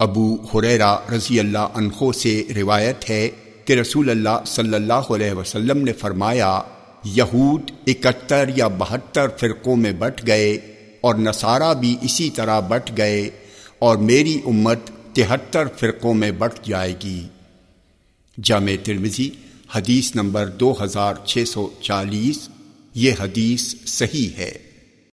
ابو حریرا رضی اللہ عنہ سے روایت ہے کہ رسول اللہ صلی اللہ علیہ وسلم نے فرمایا، یہود اکہتر یا بہتر فرقوں میں بٹ گئے اور نصارہ بھی اسی طرح بٹ گئے اور میری امت تہتر فرقوں میں بٹ جائے گی۔ جامع ترمزی حدیث نمبر دو ہزار چھ سو چالیس، یہ حدیث صحیح ہے۔